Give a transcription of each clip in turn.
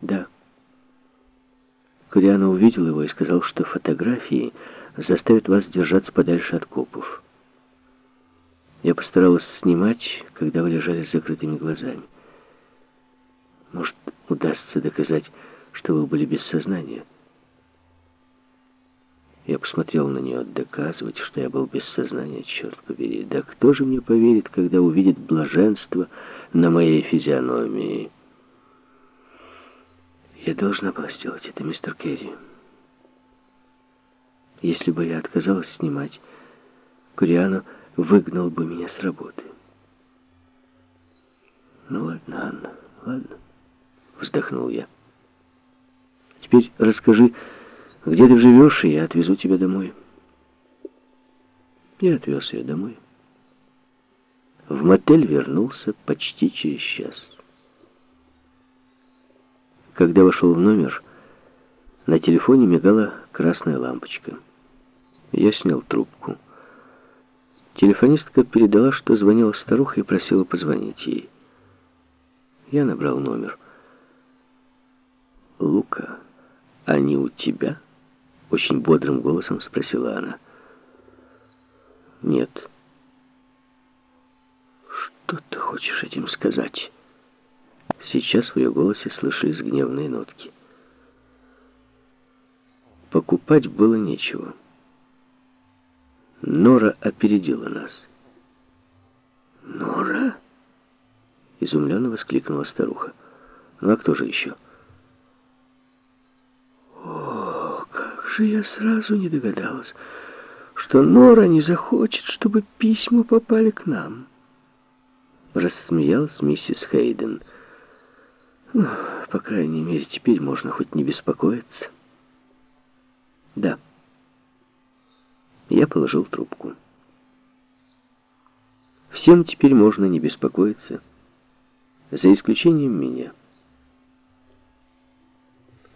Да. Кориана увидел его и сказал, что фотографии заставят вас держаться подальше от копов. Я постаралась снимать, когда вы лежали с закрытыми глазами. Может, удастся доказать, что вы были без сознания. Я посмотрел на нее, доказывать, что я был без сознания, черт побери. Да кто же мне поверит, когда увидит блаженство на моей физиономии? Я должна была сделать это, мистер Керри. Если бы я отказалась снимать, Куриано выгнал бы меня с работы. Ну ладно, Анна, ладно, вздохнул я. Теперь расскажи, где ты живешь, и я отвезу тебя домой. Я отвез ее домой. В мотель вернулся почти через час. Когда вошел в номер, на телефоне мигала красная лампочка. Я снял трубку. Телефонистка передала, что звонила старуха и просила позвонить ей. Я набрал номер. «Лука, они у тебя?» Очень бодрым голосом спросила она. «Нет». «Что ты хочешь этим сказать?» Сейчас в ее голосе слышались гневные нотки. Покупать было нечего. Нора опередила нас. «Нора?» — изумленно воскликнула старуха. «Ну а кто же еще?» «О, как же я сразу не догадалась, что Нора не захочет, чтобы письма попали к нам!» Рассмеялась миссис Хейден. Ну, по крайней мере, теперь можно хоть не беспокоиться. Да. Я положил трубку. Всем теперь можно не беспокоиться, за исключением меня.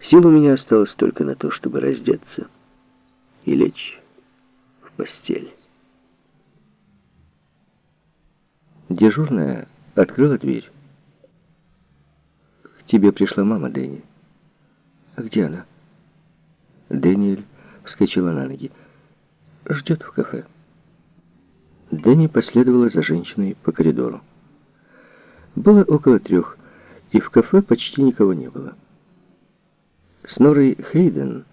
Сил у меня осталось только на то, чтобы раздеться и лечь в постель. Дежурная открыла дверь тебе пришла мама, Дэнни». «А где она?» Дэниэль вскочила на ноги. «Ждет в кафе». Дэнни последовала за женщиной по коридору. Было около трех, и в кафе почти никого не было. С Норой Хейден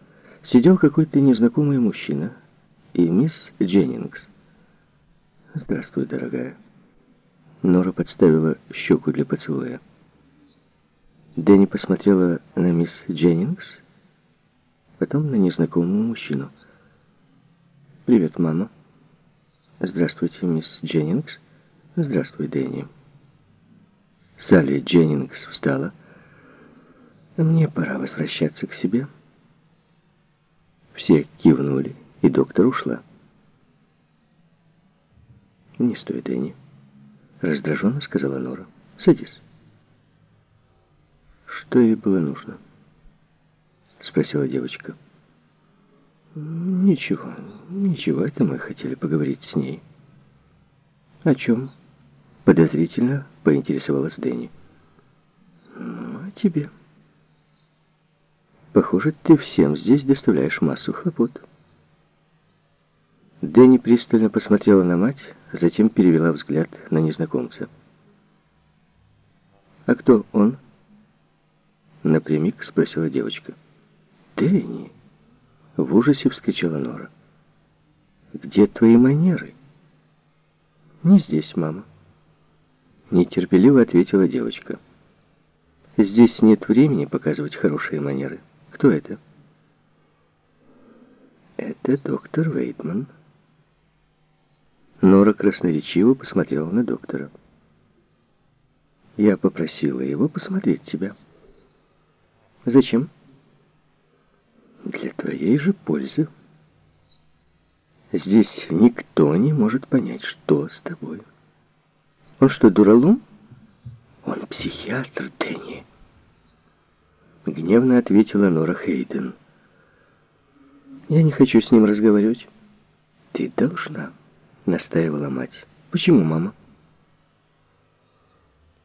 сидел какой-то незнакомый мужчина и мисс Дженнингс. «Здравствуй, дорогая». Нора подставила щеку для поцелуя. Дэнни посмотрела на мисс Дженнингс, потом на незнакомого мужчину. «Привет, мама». «Здравствуйте, мисс Дженнингс». «Здравствуй, Дэнни». Салли Дженнингс встала. «Мне пора возвращаться к себе». Все кивнули, и доктор ушла. «Не стоит, Дэнни», — раздраженно сказала Нора. «Садись». «Что ей было нужно?» — спросила девочка. «Ничего, ничего, это мы хотели поговорить с ней». «О чем?» — подозрительно поинтересовалась Дэнни. «Ну, о тебе». «Похоже, ты всем здесь доставляешь массу хлопот». Дэнни пристально посмотрела на мать, затем перевела взгляд на незнакомца. «А кто он?» Напрямик спросила девочка. «Дэнни!» В ужасе вскочила Нора. «Где твои манеры?» «Не здесь, мама». Нетерпеливо ответила девочка. «Здесь нет времени показывать хорошие манеры. Кто это?» «Это доктор Вейтман». Нора красноречиво посмотрела на доктора. «Я попросила его посмотреть тебя». Зачем? Для твоей же пользы. Здесь никто не может понять, что с тобой. Он что, дуралум? Он психиатр, Дэнни. Гневно ответила Нора Хейден. Я не хочу с ним разговаривать. Ты должна, настаивала мать. Почему, мама?